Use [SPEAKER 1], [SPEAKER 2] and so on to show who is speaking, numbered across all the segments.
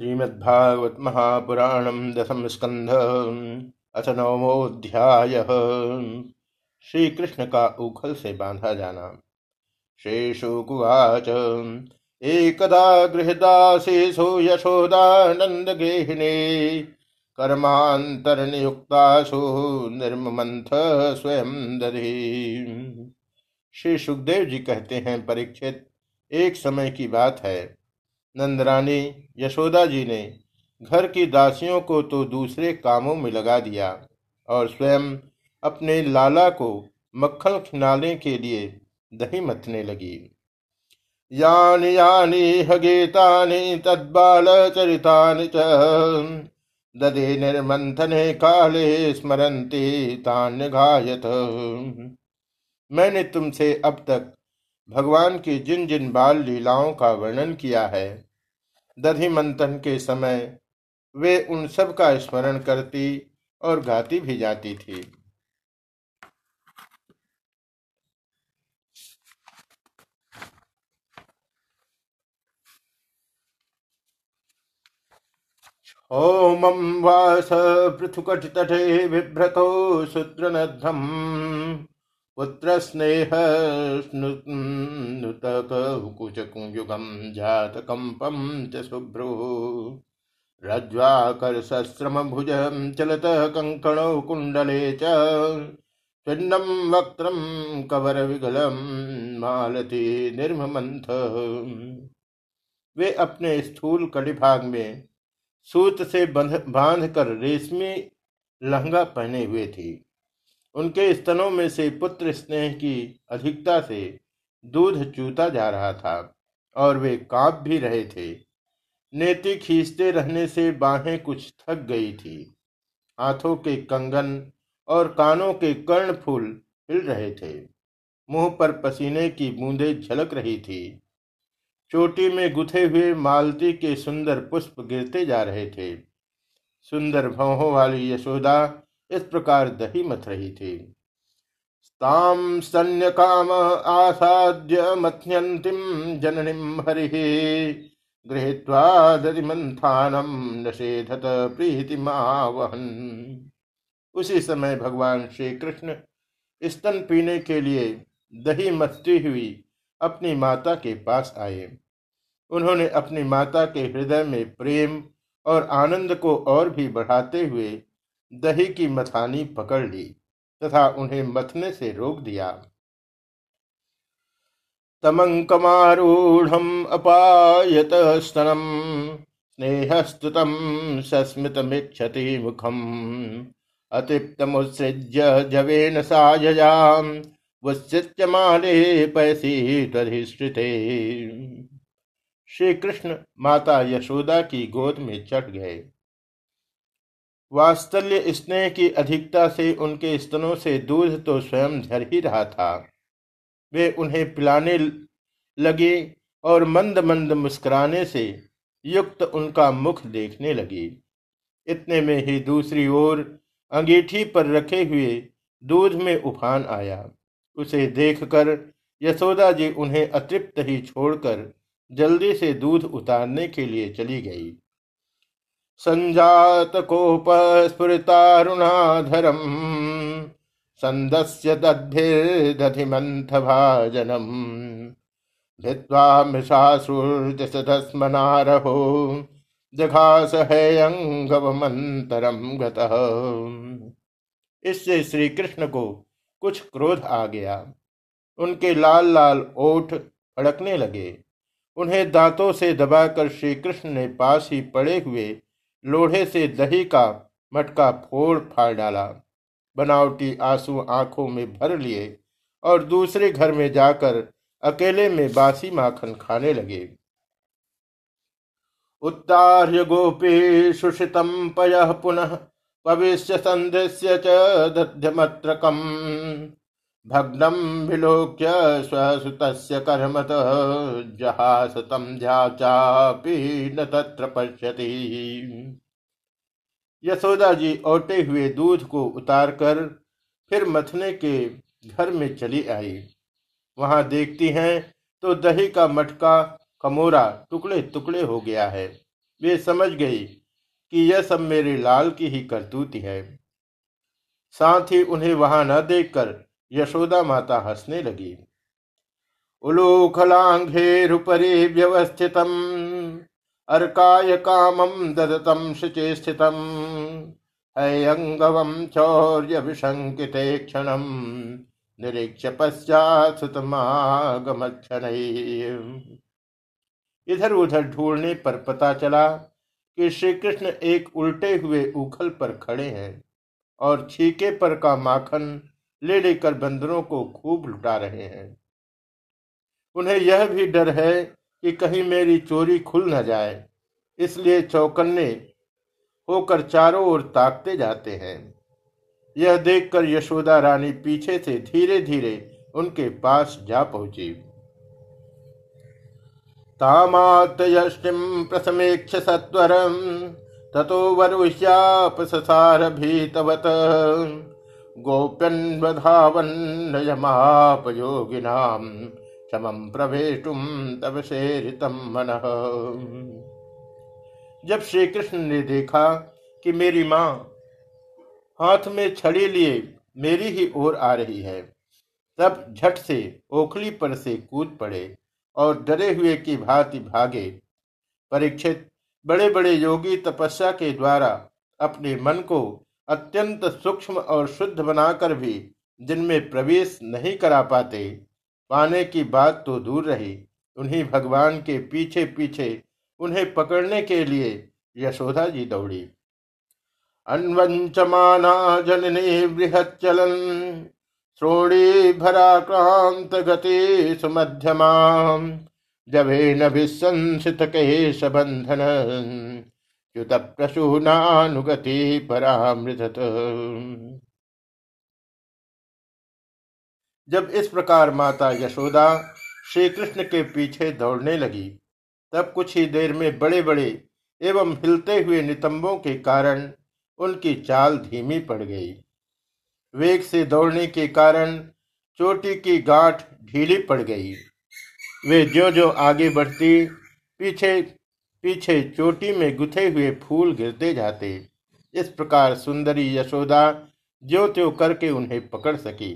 [SPEAKER 1] श्रीमद्भागवत महापुराणम दशम स्कंध अथ नवमोध्याय श्री कृष्ण का उखल से बांधा जाना। शेषुकुवाच एकदा गृहदासेषु यशोदानंद गेहिने कर्मांतरनियुक्तासु निर्ममंथ स्वयं दधि श्री सुखदेव जी कहते हैं, परीक्षित, एक समय की बात है। नंदरानी, यशोदा जी ने घर की दासियों को तो दूसरे कामों में लगा दिया और स्वयं अपने लाला को मक्खन खिलाने के लिए दही मथने लगी। यानी यानी तद्बाल चरितानि च। दधे निर्मंथने काले स्मरंती तान्य घायत मैंने तुमसे अब तक भगवान की जिन जिन बाल लीलाओं का वर्णन किया है दधि मंथन के समय वे उन सब का स्मरण करती और गाती भी जाती थी। ओमं वास पृथुकटितटे बिभ्रतो शूद्रनद्धम्। पुत्रस्नेहनुतकुचकुयुगं जातकम्पं च शुभ्रो। भुज चलत कङ्कणौ कुंडले च। चिन्नं कवर कवरविगलं मालती निर्ममंथ वे अपने स्थूल कटिभाग में सूत से बाँध कर रेशमी लहंगा पहने हुए थी। उनके स्तनों में से पुत्र स्नेह की अधिकता से दूध चूता जा रहा था, और वे काँप भी रहे थे। नेति खींचते रहने से बाहें कुछ थक गई थी। हाथों के कंगन और कानों के कर्ण फूल हिल रहे थे। मुँह पर पसीने की बूंदें झलक रही थी। चोटी में गुथे हुए मालती के सुंदर पुष्प गिरते जा रहे थे। सुंदर भवों वाली यशोदा इस प्रकार दही मथ रही थी। ताम सन्य काम आसाद्य मथ्यंतिम जननीम हरि। गृहीत्वा दधिमंथानम नषेधत प्रीति वहन उसी समय भगवान श्री कृष्ण स्तन पीने के लिए दही मथती हुई अपनी माता के पास आए। उन्होंने अपनी माता के हृदय में प्रेम और आनंद को और भी बढ़ाते हुए दही की मथानी पकड़ ली तथा उन्हें मथने से रोक दिया। तमंकमारूढ़ अपायत स्तनम, स्नेहस्तुतम सस्मितमीक्षति मुखम। अतिप्तमुत्सृज्य जवेन सायजाम पैसी तधिश्रिते श्री कृष्ण माता यशोदा की गोद में चढ़ गए। वात्सल्य स्नेह की अधिकता से उनके स्तनों से दूध तो स्वयं झर ही रहा था। वे उन्हें पिलाने लगे और मंद मंद मुस्कुराने से युक्त उनका मुख देखने लगी। इतने में ही दूसरी ओर अंगीठी पर रखे हुए दूध में उफान आया। उसे देखकर यशोदा जी उन्हें अतृप्त ही छोड़कर जल्दी से दूध उतारने के लिए चली गई। संजात कोप स्फुरितारुणाधरम संदस्य दधिमंथ भाजनम भित्वा मृषासुर्दशधस्मनारहो जघास है अंगवमंतरम गतः। इससे श्री कृष्ण को कुछ क्रोध आ गया। उनके लाल लाल ओठ फड़कने लगे। उन्हें दांतों से दबाकर श्री कृष्ण ने पास ही पड़े हुए लोढ़े से दही का मटका फोड़ फाड़ डाला। बनावटी आँसू आँखों में भर लिए और दूसरे घर में जाकर अकेले में बासी माखन खाने लगे। उत्तार्य गोपी सुषितम पय पुनः भविष्य संदृश्य चध्यमत्रकम भग्नम विलोक्य स्वसुत कर्मत जहास तम चापी न तत्र पश्यति। यशोदा जी ओटे हुए दूध को उतारकर फिर मथने के घर में चली आई। वहाँ देखती हैं तो दही का मटका, कमोरा टुकड़े टुकड़े हो गया है। वे समझ गई कि यह सब मेरे लाल की ही करतूती है। साथ ही उन्हें वहाँ न देखकर यशोदा माता हंसने लगी। उलूखलाघ्रेरुपरि व्यवस्थितम, अर्काय कामम ददतम शुचे स्थितम हयंगवम चौर्य विशंकिते क्षणम निरीक्ष पश्चात इधर उधर ढूँढने पर पता चला कि श्री कृष्ण एक उल्टे हुए उखल पर खड़े हैं और छीके पर का माखन ले लेकर बंदरों को खूब लुटा रहे हैं। उन्हें यह भी डर है कि कहीं मेरी चोरी खुल न जाए, इसलिए चौकन्ने होकर चारों ओर ताकते जाते हैं। यह देखकर यशोदा रानी पीछे से धीरे धीरे उनके पास जा पहुँची। तामातयष्टिम प्रसमेक्ष सत्वरम ततो वरुष्यापसार भीतवत। गोप्यन्वधावन्नयमापयोगिनाम समम प्रवेशुम तब शेरितम मन। जब श्री कृष्ण ने देखा कि मेरी माँ हाथ में छड़ी लिए मेरी ही ओर आ रही है, तब झट से ओखली पर से कूद पड़े और डरे हुए की भांति भागे। परीक्षित बड़े बड़े योगी तपस्या के द्वारा अपने मन को अत्यंत सूक्ष्म और शुद्ध बनाकर भी जिनमें प्रवेश नहीं करा पाते, पाने की बात तो दूर रही। उन्हीं भगवान के पीछे पीछे उन्हें पकड़ने के लिए यशोदा जी दौड़ी। अन्वंचमाना जननी बृहच्चलन, श्रोणी भराक्रांत गति सुमध्यमा जभे नभिसंसित केश बंधन युत प्रसूनानुगति परामृत जब इस प्रकार माता यशोदा श्री कृष्ण के पीछे दौड़ने लगी, तब कुछ ही देर में बड़े बड़े एवं हिलते हुए नितंबों के कारण उनकी चाल धीमी पड़ गई। वेग से दौड़ने के कारण चोटी की गांठ ढीली पड़ गई। वे जो जो आगे बढ़ती, पीछे पीछे चोटी में गुथे हुए फूल गिरते जाते। इस प्रकार सुंदरी यशोदा ज्यो त्यो करके उन्हें पकड़ सकी।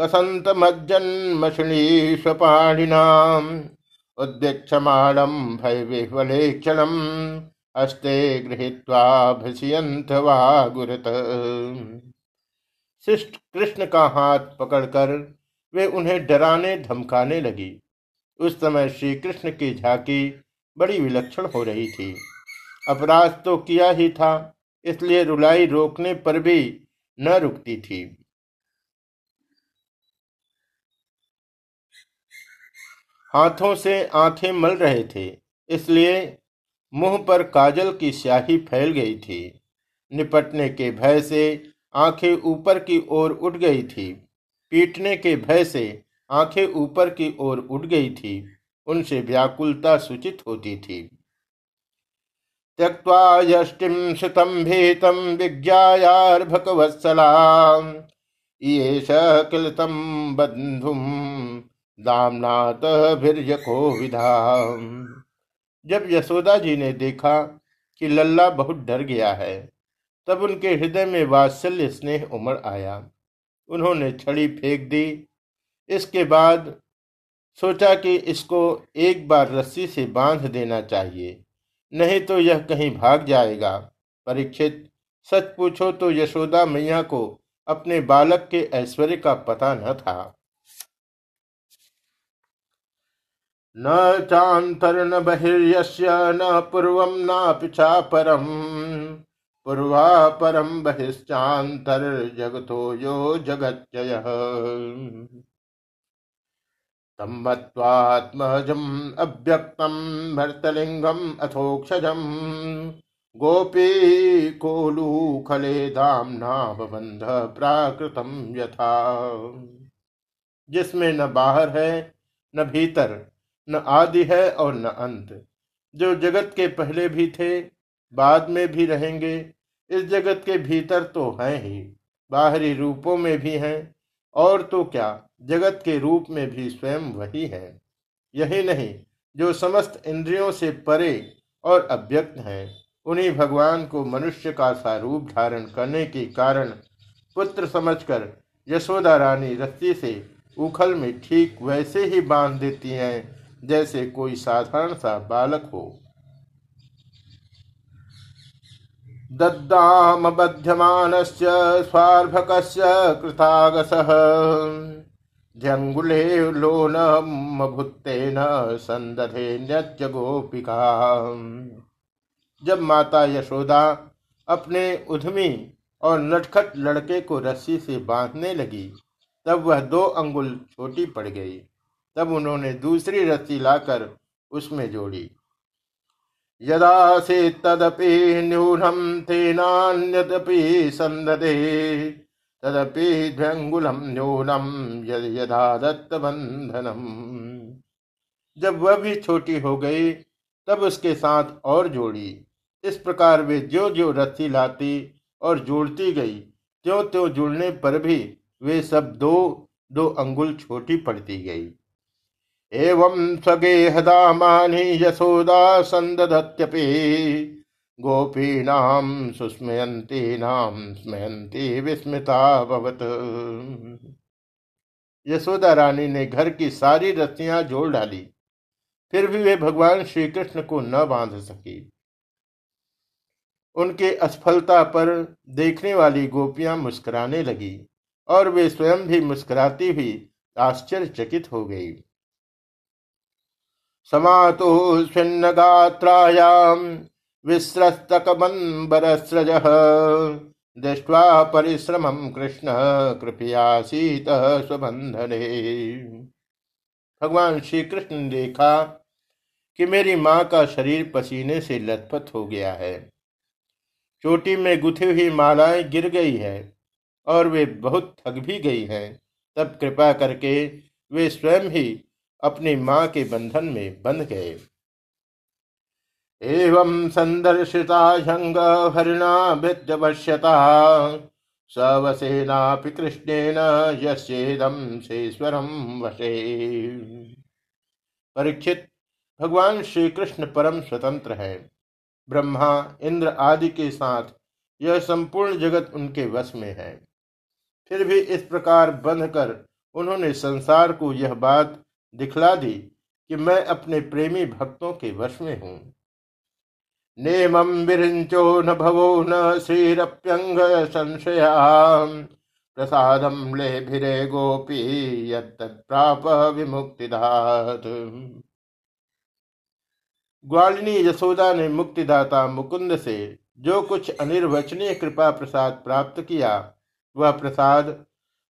[SPEAKER 1] कसंतमज्जन्मषिणी स्वपाणिनाम उद्यक्षमाणम हस्ते गृहीत्वा भसियंत वागुरत। शिष्ट कृष्ण का हाथ पकड़कर वे उन्हें डराने धमकाने लगी। उस समय श्री कृष्ण की झांकी बड़ी विलक्षण हो रही थी। अपराध तो किया ही था, इसलिए रुलाई रोकने पर भी न रुकती थी। हाथों से आँखें मल रहे थे, इसलिए मुँह पर काजल की स्याही फैल गई थी। निपटने के भय से आँखें ऊपर की ओर उठ गई थी। पीटने के भय से आँखें ऊपर की ओर उठ गई थी। उनसे व्याकुलता सूचित होती थी। त्यक्वा यष्टिम सुतम भीतम विज्ञायार्भकवत्सला। ये किलतम बंधुम दामनाथ को विधा जब यशोदा जी ने देखा कि लल्ला बहुत डर गया है तब उनके हृदय में वात्सल्य स्नेह उमड़ आया। उन्होंने छड़ी फेंक दी। इसके बाद सोचा कि इसको एक बार रस्सी से बाँध देना चाहिए, नहीं तो यह कहीं भाग जाएगा। परीक्षित, सच पूछो तो यशोदा मैया को अपने बालक के ऐश्वर्य का पता न था। न चांतर न बहिर्यस्य, न पूर्वं पिछा चापरम्। पूर्वा परम बहिश्चान्तर्जगतो यो जगच्चयः। तम्मत्वात्मजम् अव्यक्तम् गोपी कोलूखले दाम्ना बबंध प्राकृतम यथा। जिसमें न बाहर है, न भीतर, न आदि है और न अंत। जो जगत के पहले भी थे, बाद में भी रहेंगे इस जगत के भीतर तो हैं ही, बाहरी रूपों में भी हैं, और तो क्या, जगत के रूप में भी स्वयं वही है। यही नहीं, जो समस्त इंद्रियों से परे और अव्यक्त हैं, उन्हीं भगवान को मनुष्य का सा रूप धारण करने के कारण पुत्र समझकर यशोदा रानी रस्सी से उखल में ठीक वैसे ही बाँध देती हैं, जैसे कोई साधारण सा बालक हो। दद्दाम बध्यमानस्य स्वार्भकस्य कृतागसः। जंगुले लोनमभुत्तेन संदधे नृत्य गोपिका जब माता यशोदा अपने उधमी और नटखट लड़के को रस्सी से बांधने लगी, तब वह दो अंगुल छोटी पड़ गई। तब उन्होंने दूसरी रस्सी लाकर उसमें जोड़ी। यदा से तदपि न्यूनम तेनान्यदपि संददे तदपि ध्वंगुलम न्यूनम यदा दत्त बंधनम जब वह भी छोटी हो गई, तब उसके साथ और जोड़ी। इस प्रकार वे जो जो रस्सी लाती और जोड़ती गई त्यों त्यों जुड़ने पर भी वे सब दो दो अंगुल छोटी पड़ती गई। एवं स्वगेहदामानि यशोदा संदधत्यपि गोपीनाम सुस्मयंती नाम स्मयंती विस्मिता भवत। यशोदा रानी ने घर की सारी रस्सियाँ जोड़ डाली। फिर भी वे भगवान श्री कृष्ण को न बाँध सकी। उनके असफलता पर देखने वाली गोपियाँ मुस्कुराने लगी और वे स्वयं भी मुस्कुराती हुई आश्चर्यचकित हो गई। समातो स्विन्न गात्रायाम विस्रस्तकबंबरस्रज दृष्ट्वा परिश्रम कृष्ण, कृपयासीत स्वबंधने भगवान श्री कृष्ण देखा कि मेरी माँ का शरीर पसीने से लथपथ हो गया है। चोटी में गुथी हुई मालाएँ गिर गई है और वे बहुत थक भी गई हैं। तब कृपा करके वे स्वयं ही अपनी माँ के बंधन में बंध गए। एवं संदर्शिता झंग हरिणा भिद्यवश्यता सवसेना कृष्णेन यस्येदम शेश्वरम वशे। परीक्षित, भगवान श्री कृष्ण परम स्वतंत्र है। ब्रह्मा, इंद्र आदि के साथ यह संपूर्ण जगत उनके वश में है। फिर भी इस प्रकार बंध कर उन्होंने संसार को यह बात दिखला दी कि मैं अपने प्रेमी भक्तों के वश में हूँ। नेमम विरिंचो न भवो न श्रीरप्यंग संशया ले भिरे गोपी यत्प्राप विमुक्तिदात। ग्वालिनी यशोदा ने मुक्तिदाता मुकुंद से जो कुछ अनिर्वचनीय कृपा प्रसाद प्राप्त किया, वह प्रसाद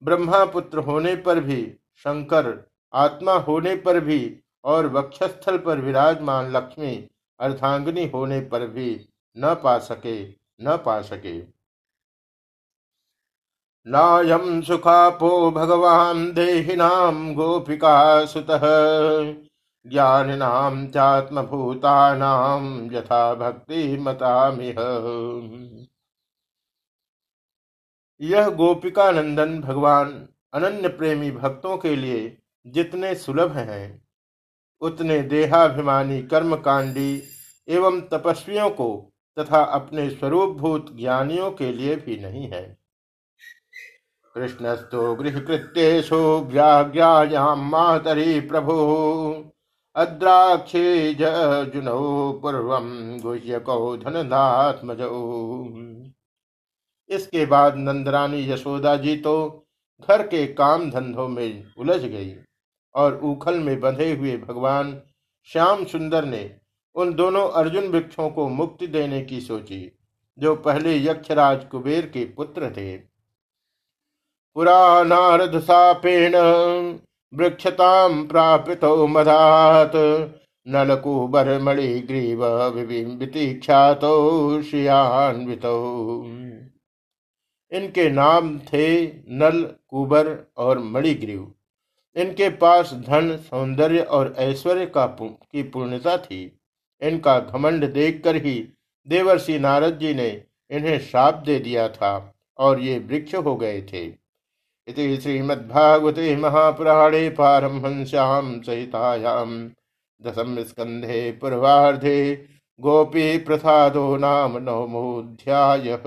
[SPEAKER 1] ब्रह्मापुत्र होने पर भी शंकर आत्मा होने पर भी और वक्षस्थल पर विराजमान लक्ष्मी अर्धांगनी होने पर भी न पा सके, न पा सके। नायम सुखापो भगवान देहिनाम गोपिका सुत ज्ञानिनाम चात्मभूतानाम यथा भक्ति मतामिह यह गोपिका नंदन भगवान अनन्य प्रेमी भक्तों के लिए जितने सुलभ हैं, उतने देहाभिमानी कर्मकांडी एवं तपस्वियों को तथा अपने स्वरूपभूत ज्ञानियों के लिए भी नहीं है। कृष्णस्तो गृहकृत्येषु व्याज्ञायाम मातरी प्रभु। अद्राक्षे जुनो पूर्व गुह्यको धनदात्मजो। इसके बाद नंदरानी यशोदा जी तो घर के काम धंधों में उलझ गई। और उखल में बंधे हुए भगवान श्याम सुंदर ने उन दोनों अर्जुन वृक्षों को मुक्ति देने की सोची, जो पहले यक्षराज कुबेर के पुत्र थे। पुरानारद सापेण वृक्षताम प्रापित मधात नलकुबर मणिग्रीव ख्यात श्रियान्वित। इनके नाम थे नल कुबर और मणिग्रीव। इनके पास धन, सौंदर्य और ऐश्वर्य का की पूर्णता थी। इनका घमंड देखकर ही देवर्षि नारद जी ने इन्हें श्राप दे दिया था और ये वृक्ष हो गए थे। श्रीमद्भागवते महापुराणे पारमहंस्यां सहितायां दशम स्कंधे पूर्वार्धे गोपी प्रसादो नाम नवमोऽध्यायः।